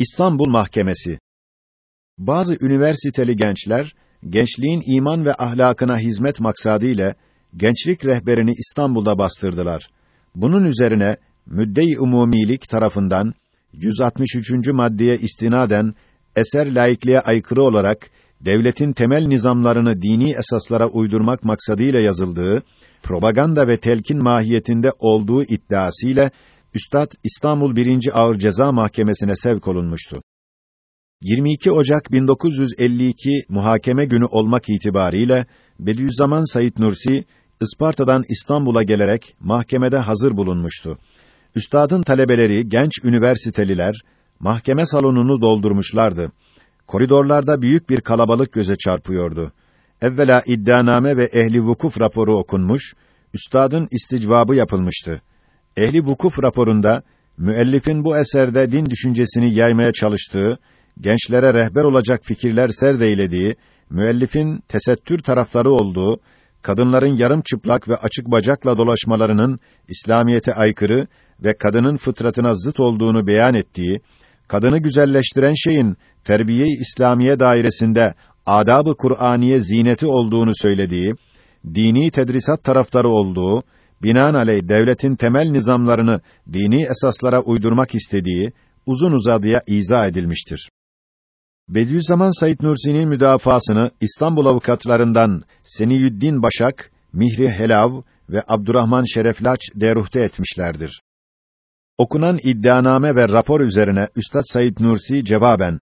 İstanbul Mahkemesi Bazı üniversiteli gençler, gençliğin iman ve ahlakına hizmet maksadıyla gençlik rehberini İstanbul'da bastırdılar. Bunun üzerine müdde-i umumilik tarafından 163. maddeye istinaden eser laikliğe aykırı olarak devletin temel nizamlarını dini esaslara uydurmak maksadıyla yazıldığı, propaganda ve telkin mahiyetinde olduğu iddiasıyla Üstad İstanbul 1. Ağır Ceza Mahkemesi'ne sevk olunmuştu. 22 Ocak 1952 muhakeme günü olmak itibariyle Bediüzzaman Said Nursi Isparta'dan İstanbul'a gelerek mahkemede hazır bulunmuştu. Üstadın talebeleri, genç üniversiteliler mahkeme salonunu doldurmuşlardı. Koridorlarda büyük bir kalabalık göze çarpıyordu. Evvela iddianame ve ehli vukuf raporu okunmuş, üstadın isticvabı yapılmıştı. Ehli vukuf raporunda müellifin bu eserde din düşüncesini yaymaya çalıştığı, gençlere rehber olacak fikirler serdeylediği, müellifin tesettür tarafları olduğu, kadınların yarım çıplak ve açık bacakla dolaşmalarının İslamiyete aykırı ve kadının fıtratına zıt olduğunu beyan ettiği, kadını güzelleştiren şeyin terbiye-i İslamiye dairesinde adab-ı Kur'aniye zineti olduğunu söylediği, dini tedrisat taraftarı olduğu, binaenaleyh devletin temel nizamlarını dini esaslara uydurmak istediği uzun uzadıya izah edilmiştir. Bediüzzaman Said Nursi'nin müdafasını İstanbul avukatlarından Seniyüddin Başak, Mihri Helav ve Abdurrahman Şereflaç deruhte etmişlerdir. Okunan iddianame ve rapor üzerine Üstad Said Nursi cevaben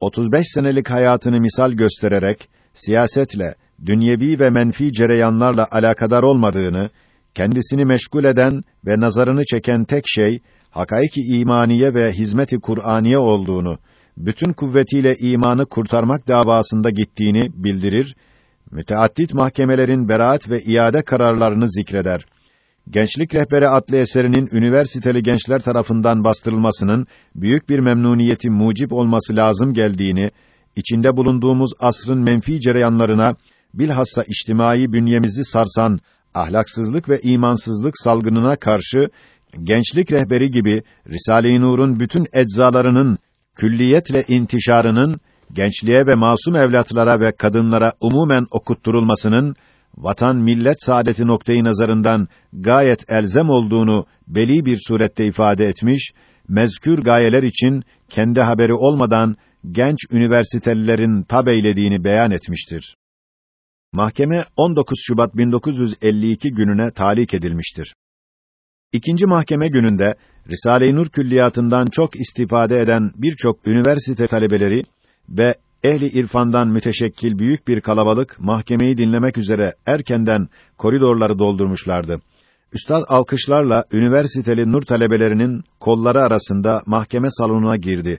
35 senelik hayatını misal göstererek siyasetle, dünyevi ve menfi cereyanlarla alakadar olmadığını, kendisini meşgul eden ve nazarını çeken tek şey hakaiki imaniye ve hizmeti Kur'aniye olduğunu, bütün kuvvetiyle imanı kurtarmak davasında gittiğini bildirir, müteaddit mahkemelerin beraat ve iade kararlarını zikreder. Gençlik Rehberi adlı eserinin üniversiteli gençler tarafından bastırılmasının büyük bir memnuniyeti mucip olması lazım geldiğini, içinde bulunduğumuz asrın menfi cereyanlarına, bilhassa içtimai bünyemizi sarsan ahlaksızlık ve imansızlık salgınına karşı gençlik rehberi gibi Risale-i Nur'un bütün eczalarının külliyetle intişarının gençliğe ve masum evlatlara ve kadınlara umumen okutturulmasının vatan millet saadeti noktayı nazarından gayet elzem olduğunu beli bir surette ifade etmiş, mezkür gayeler için kendi haberi olmadan genç üniversitelilerin tabeylediğini beyan etmiştir. Mahkeme 19 Şubat 1952 gününe talik edilmiştir. İkinci mahkeme gününde Risale-i Nur külliyatından çok istifade eden birçok üniversite talebeleri ve ehli irfandan müteşekkil büyük bir kalabalık mahkemeyi dinlemek üzere erkenden koridorları doldurmuşlardı. Üstad alkışlarla üniversiteli nur talebelerinin kolları arasında mahkeme salonuna girdi.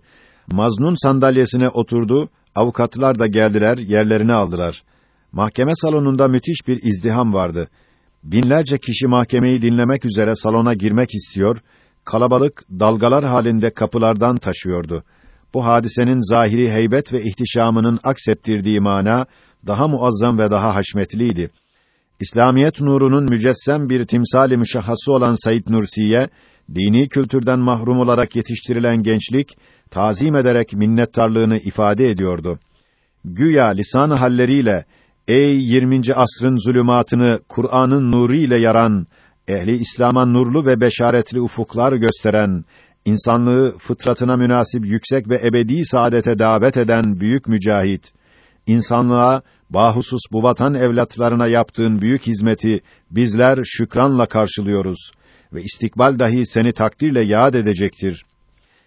Maznun sandalyesine oturdu, avukatlar da geldiler, yerlerini aldılar. Mahkeme salonunda müthiş bir izdiham vardı. Binlerce kişi mahkemeyi dinlemek üzere salona girmek istiyor, kalabalık dalgalar halinde kapılardan taşıyordu. Bu hadisenin zahiri heybet ve ihtişamının aksettirdiği mana daha muazzam ve daha haşmetliydi. İslamiyet nurunun mücessem bir timsali müşahhası olan Said Nursi'ye dini kültürden mahrum olarak yetiştirilen gençlik tazim ederek minnettarlığını ifade ediyordu. Güya lisan halleriyle ey 20. asrın zulümatını Kur'an'ın nuru ile yaran, ehli İslam'a nurlu ve beşaretli ufuklar gösteren, insanlığı fıtratına münasip yüksek ve ebedi saadete davet eden büyük mücahit, insanlığa bahusus bu vatan evlatlarına yaptığın büyük hizmeti bizler şükranla karşılıyoruz ve istikbal dahi seni takdirle yad edecektir.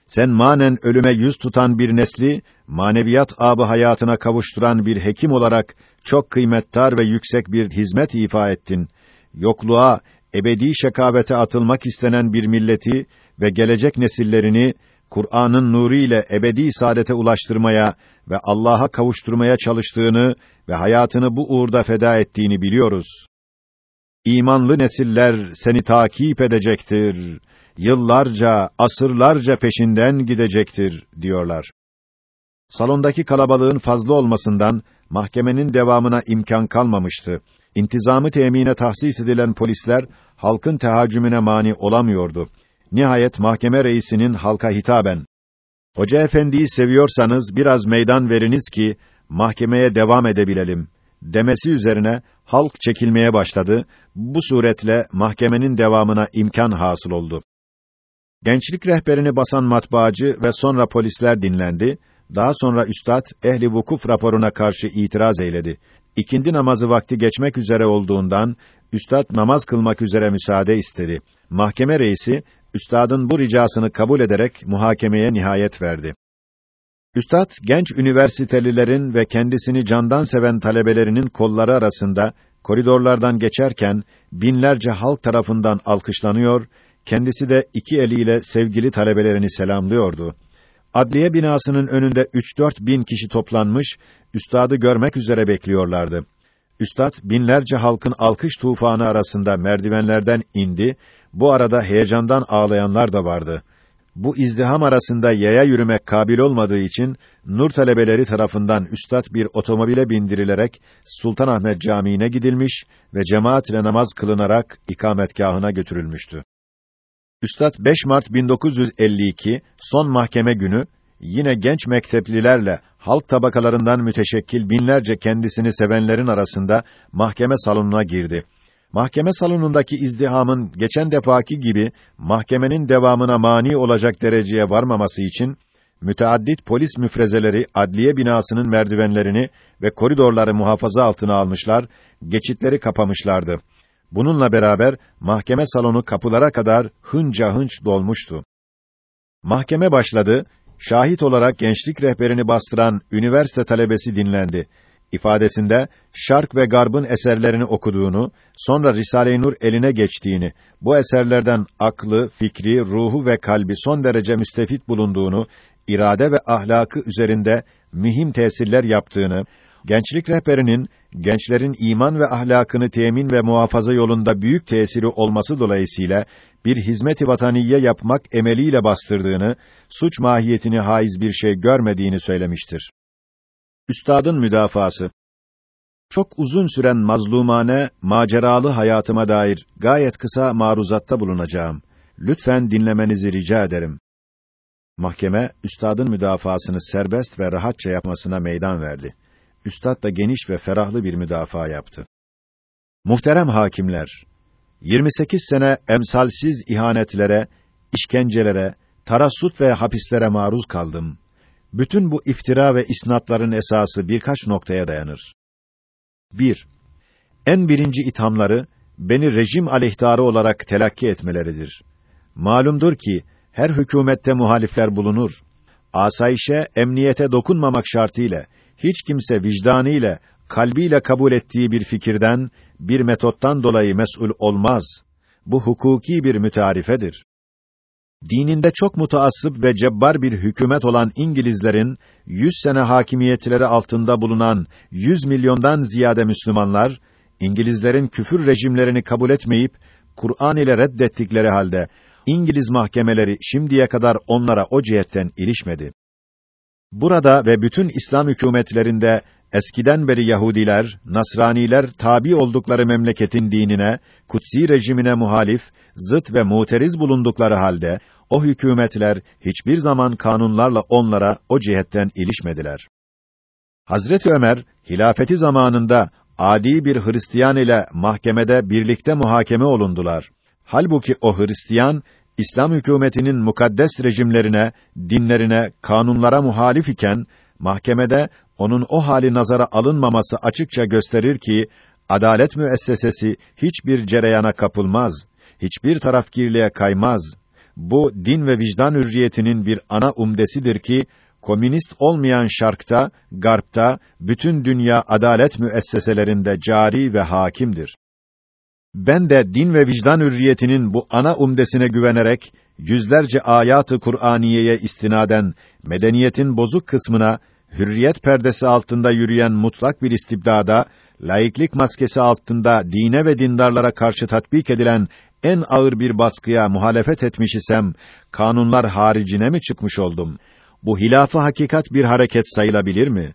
Sen manen ölüme yüz tutan bir nesli, maneviyat abı hayatına kavuşturan bir hekim olarak çok kıymettar ve yüksek bir hizmet ifa ettin. Yokluğa, ebedi şekavete atılmak istenen bir milleti ve gelecek nesillerini Kur'an'ın nuru ile ebedi saadete ulaştırmaya ve Allah'a kavuşturmaya çalıştığını ve hayatını bu uğurda feda ettiğini biliyoruz. İmanlı nesiller seni takip edecektir. Yıllarca, asırlarca peşinden gidecektir diyorlar. Salondaki kalabalığın fazla olmasından mahkemenin devamına imkan kalmamıştı. İntizamı temine tahsis edilen polisler halkın tehacümüne mani olamıyordu. Nihayet mahkeme reisinin halka hitaben Hoca efendiyi seviyorsanız biraz meydan veriniz ki mahkemeye devam edebilelim demesi üzerine halk çekilmeye başladı. Bu suretle mahkemenin devamına imkan hasıl oldu. Gençlik rehberini basan matbaacı ve sonra polisler dinlendi. Daha sonra üstad ehli vukuf raporuna karşı itiraz eyledi. İkindi namazı vakti geçmek üzere olduğundan üstad namaz kılmak üzere müsaade istedi. Mahkeme reisi üstadın bu ricasını kabul ederek muhakemeye nihayet verdi. Üstad genç üniversitelilerin ve kendisini candan seven talebelerinin kolları arasında koridorlardan geçerken binlerce halk tarafından alkışlanıyor, kendisi de iki eliyle sevgili talebelerini selamlıyordu. Adliye binasının önünde 3-4 bin kişi toplanmış, üstadı görmek üzere bekliyorlardı. Üstad binlerce halkın alkış tufanı arasında merdivenlerden indi. Bu arada heyecandan ağlayanlar da vardı. Bu izdiham arasında yaya yürümek kabil olmadığı için nur talebeleri tarafından üstad bir otomobile bindirilerek Sultanahmet Camii'ne gidilmiş ve cemaat ile namaz kılınarak ikametgahına götürülmüştü. Üstad 5 Mart 1952 son mahkeme günü yine genç mekteplilerle halk tabakalarından müteşekkil binlerce kendisini sevenlerin arasında mahkeme salonuna girdi. Mahkeme salonundaki izdihamın geçen defaki gibi mahkemenin devamına mani olacak dereceye varmaması için müteaddit polis müfrezeleri adliye binasının merdivenlerini ve koridorları muhafaza altına almışlar, geçitleri kapamışlardı. Bununla beraber mahkeme salonu kapılara kadar hınca hınç dolmuştu. Mahkeme başladı. Şahit olarak gençlik rehberini bastıran üniversite talebesi dinlendi. İfadesinde Şark ve Garb'ın eserlerini okuduğunu, sonra Risale-i Nur eline geçtiğini, bu eserlerden aklı, fikri, ruhu ve kalbi son derece müstefit bulunduğunu, irade ve ahlakı üzerinde mühim tesirler yaptığını, gençlik rehberinin gençlerin iman ve ahlakını temin ve muhafaza yolunda büyük tesiri olması dolayısıyla bir hizmet-i vataniye yapmak emeliyle bastırdığını, suç mahiyetini haiz bir şey görmediğini söylemiştir. Üstadın müdafası Çok uzun süren mazlumane, maceralı hayatıma dair gayet kısa maruzatta bulunacağım. Lütfen dinlemenizi rica ederim. Mahkeme, üstadın müdafasını serbest ve rahatça yapmasına meydan verdi. Üstad da geniş ve ferahlı bir müdafaa yaptı. Muhterem hakimler, 28 sene emsalsiz ihanetlere, işkencelere, tarassut ve hapislere maruz kaldım. Bütün bu iftira ve isnatların esası birkaç noktaya dayanır. 1. En birinci ithamları beni rejim aleyhtarı olarak telakki etmeleridir. Malumdur ki her hükümette muhalifler bulunur. Asayişe, emniyete dokunmamak şartıyla hiç kimse vicdanıyla, kalbiyle kabul ettiği bir fikirden, bir metottan dolayı mesul olmaz. Bu hukuki bir mütarifedir. Dininde çok mutaassıp ve cebbar bir hükümet olan İngilizlerin yüz sene hakimiyetleri altında bulunan yüz milyondan ziyade Müslümanlar İngilizlerin küfür rejimlerini kabul etmeyip Kur'an ile reddettikleri halde İngiliz mahkemeleri şimdiye kadar onlara o cihetten ilişmedi. Burada ve bütün İslam hükümetlerinde eskiden beri Yahudiler, Nasraniler tabi oldukları memleketin dinine, kutsi rejimine muhalif, zıt ve muteriz bulundukları halde o hükümetler hiçbir zaman kanunlarla onlara o cihetten ilişmediler. Hazreti Ömer hilafeti zamanında adi bir Hristiyan ile mahkemede birlikte muhakeme olundular. Halbuki o Hristiyan İslam hükümetinin mukaddes rejimlerine, dinlerine, kanunlara muhalif iken mahkemede onun o hali nazara alınmaması açıkça gösterir ki adalet müessesesi hiçbir cereyana kapılmaz, hiçbir tarafgirliğe kaymaz. Bu din ve vicdan hürriyetinin bir ana umdesidir ki komünist olmayan şarkta, garpta bütün dünya adalet müesseselerinde cari ve hakimdir. Ben de din ve vicdan hürriyetinin bu ana umdesine güvenerek yüzlerce ayatı Kur'aniyeye istinaden medeniyetin bozuk kısmına hürriyet perdesi altında yürüyen mutlak bir istibdada laiklik maskesi altında dine ve dindarlara karşı tatbik edilen en ağır bir baskıya muhalefet etmiş isem kanunlar haricine mi çıkmış oldum? Bu hilafı hakikat bir hareket sayılabilir mi?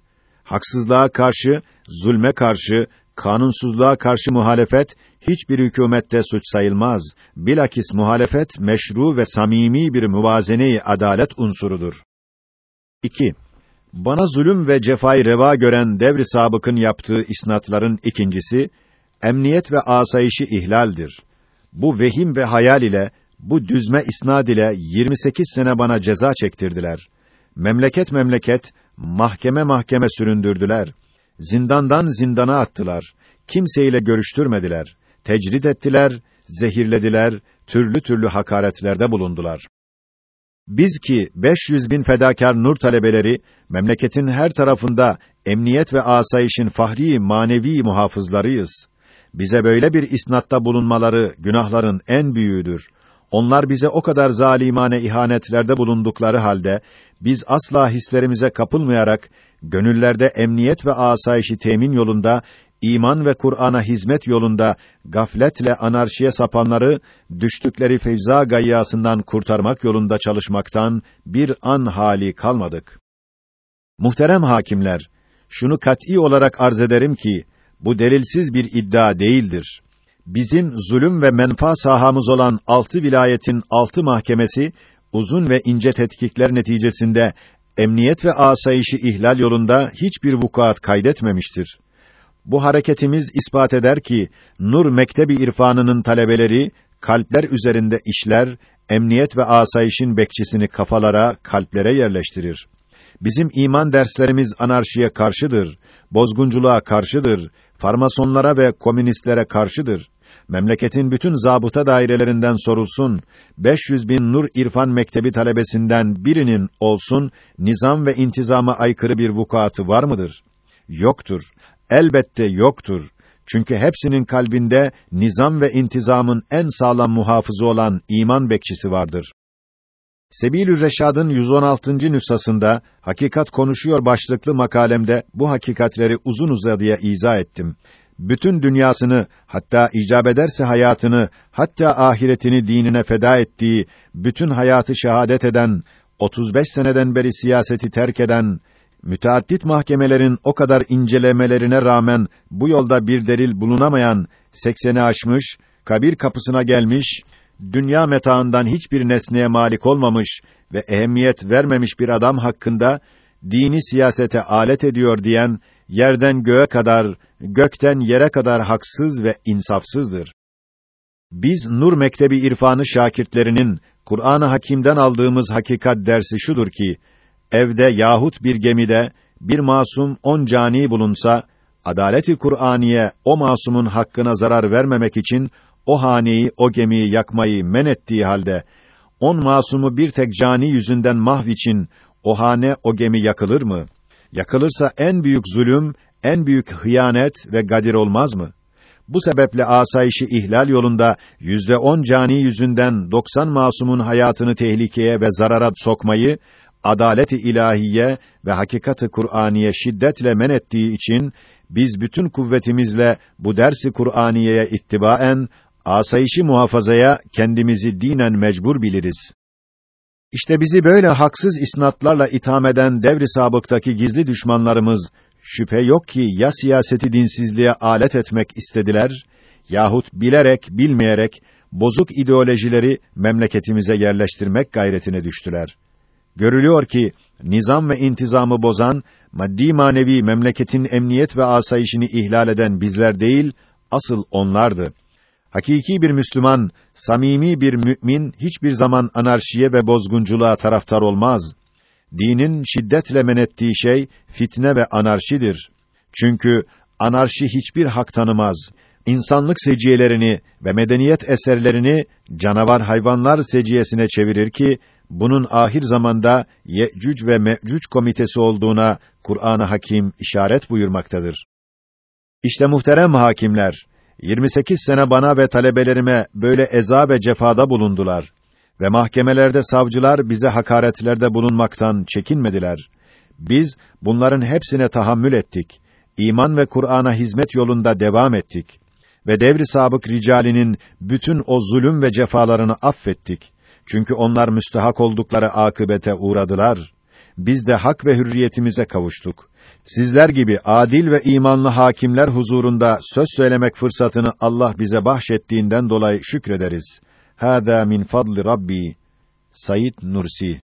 Haksızlığa karşı, zulme karşı, kanunsuzluğa karşı muhalefet hiçbir hükümette suç sayılmaz. Bilakis muhalefet meşru ve samimi bir muvazene-i adalet unsurudur. 2. Bana zulüm ve cefayı reva gören devri sabıkın yaptığı isnatların ikincisi, emniyet ve asayişi ihlaldir. Bu vehim ve hayal ile, bu düzme isnad ile 28 sene bana ceza çektirdiler. Memleket memleket, mahkeme mahkeme süründürdüler. Zindandan zindana attılar. Kimseyle görüştürmediler. Tecrid ettiler, zehirlediler, türlü türlü hakaretlerde bulundular. Biz ki 500 bin fedakar nur talebeleri memleketin her tarafında emniyet ve asayişin fahri manevi muhafızlarıyız. Bize böyle bir isnatta bulunmaları günahların en büyüğüdür. Onlar bize o kadar zalimane ihanetlerde bulundukları halde biz asla hislerimize kapılmayarak gönüllerde emniyet ve asayişi temin yolunda iman ve Kur'an'a hizmet yolunda gafletle anarşiye sapanları düştükleri fevza gayyasından kurtarmak yolunda çalışmaktan bir an hali kalmadık. Muhterem hakimler, şunu kat'î olarak arz ederim ki bu delilsiz bir iddia değildir. Bizim zulüm ve menfa sahamız olan altı vilayetin altı mahkemesi uzun ve ince tetkikler neticesinde emniyet ve asayişi ihlal yolunda hiçbir vukuat kaydetmemiştir. Bu hareketimiz ispat eder ki Nur Mektebi İrfanının talebeleri kalpler üzerinde işler, emniyet ve asayişin bekçisini kafalara, kalplere yerleştirir. Bizim iman derslerimiz anarşiye karşıdır, bozgunculuğa karşıdır, farmasonlara ve komünistlere karşıdır. Memleketin bütün zabıta dairelerinden sorulsun, 500 bin Nur İrfan Mektebi talebesinden birinin olsun, nizam ve intizama aykırı bir vukuatı var mıdır? Yoktur. Elbette yoktur. Çünkü hepsinin kalbinde nizam ve intizamın en sağlam muhafızı olan iman bekçisi vardır. Sebilü Reşad'ın 116. nüshasında Hakikat konuşuyor başlıklı makalemde bu hakikatleri uzun uzadıya izah ettim. Bütün dünyasını, hatta icap ederse hayatını, hatta ahiretini dinine feda ettiği, bütün hayatı şehadet eden, 35 seneden beri siyaseti terk eden, müteaddit mahkemelerin o kadar incelemelerine rağmen bu yolda bir delil bulunamayan, 80'i aşmış, kabir kapısına gelmiş, dünya metaından hiçbir nesneye malik olmamış ve ehemmiyet vermemiş bir adam hakkında dini siyasete alet ediyor diyen yerden göğe kadar, gökten yere kadar haksız ve insafsızdır. Biz Nur Mektebi İrfanı şakirtlerinin Kur'an-ı Hakîm'den aldığımız hakikat dersi şudur ki evde yahut bir gemide bir masum on cani bulunsa adaleti Kur'aniye o masumun hakkına zarar vermemek için o haneyi, o gemiyi yakmayı men ettiği halde, on masumu bir tek cani yüzünden mahv için, o hane, o gemi yakılır mı? Yakılırsa en büyük zulüm, en büyük hıyanet ve gadir olmaz mı? Bu sebeple asayişi ihlal yolunda yüzde on cani yüzünden doksan masumun hayatını tehlikeye ve zarara sokmayı, adaleti ilahiye ve hakikati Kur'aniye şiddetle men ettiği için biz bütün kuvvetimizle bu dersi Kur'aniyeye ittibaen asayişi muhafazaya kendimizi dinen mecbur biliriz. İşte bizi böyle haksız isnatlarla itham eden devri sabıktaki gizli düşmanlarımız şüphe yok ki ya siyaseti dinsizliğe alet etmek istediler yahut bilerek bilmeyerek bozuk ideolojileri memleketimize yerleştirmek gayretine düştüler. Görülüyor ki nizam ve intizamı bozan, maddi manevi memleketin emniyet ve asayişini ihlal eden bizler değil, asıl onlardı. Hakiki bir Müslüman, samimi bir mümin hiçbir zaman anarşiye ve bozgunculuğa taraftar olmaz. Dinin şiddetle men ettiği şey fitne ve anarşidir. Çünkü anarşi hiçbir hak tanımaz. İnsanlık seciyelerini ve medeniyet eserlerini canavar hayvanlar seciyesine çevirir ki bunun ahir zamanda Ye'cüc ve Me'cüc komitesi olduğuna Kur'an-ı Hakim işaret buyurmaktadır. İşte muhterem hakimler, 28 sene bana ve talebelerime böyle eza ve cefada bulundular ve mahkemelerde savcılar bize hakaretlerde bulunmaktan çekinmediler. Biz bunların hepsine tahammül ettik. İman ve Kur'an'a hizmet yolunda devam ettik ve devri sabık ricalinin bütün o zulüm ve cefalarını affettik. Çünkü onlar müstehak oldukları akıbete uğradılar. Biz de hak ve hürriyetimize kavuştuk. Sizler gibi adil ve imanlı hakimler huzurunda söz söylemek fırsatını Allah bize bahşettiğinden dolayı şükrederiz. Hâdâ min fadli Rabbi. Sayit Nursi